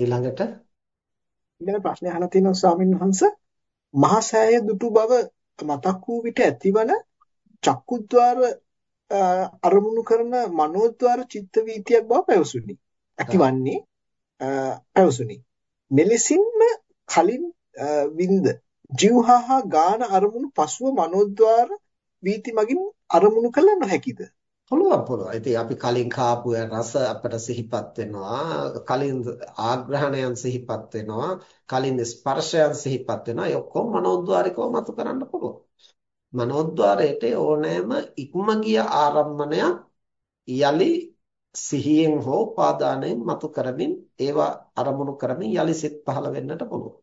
ඊළඟට ඊළඟ ප්‍රශ්නේ අහලා තියෙනවා ස්වාමීන් වහන්සේ මහා සෑය දුටු බව මතක් වූ විට ඇතිවන චක්කුද්්වාර අරමුණු කරන මනෝද්වාර චිත්ත වීතියක් බව පැවසුනි. ඇතිවන්නේ පැවසුනි. මෙලෙසින්ම කලින් වින්ද ජීවහා ගාන අරමුණු පසුව මනෝද්වාර වීති මගින් අරමුණු කළ නොහැකිද? පුළුවන් පුළුවන්. ඉතින් අපි කලින් කාපු රස අපට සිහිපත් වෙනවා. කලින් ආග්‍රහණයන් සිහිපත් වෙනවා. කලින් ස්පර්ශයන් සිහිපත් වෙනවා. ඒ ඔක්කොම මනෝද්වාරිකව මතු කරන්න පුළුවන්. මනෝද්වාරයට ඕනෑම ඉක්ම ගිය ආරම්මණයක් යලි සිහියෙන් හෝ පාදානයෙන් මතු කරමින් ඒවා අරමුණු කරමින් යලි සිත් පහළ වෙන්නට පුළුවන්.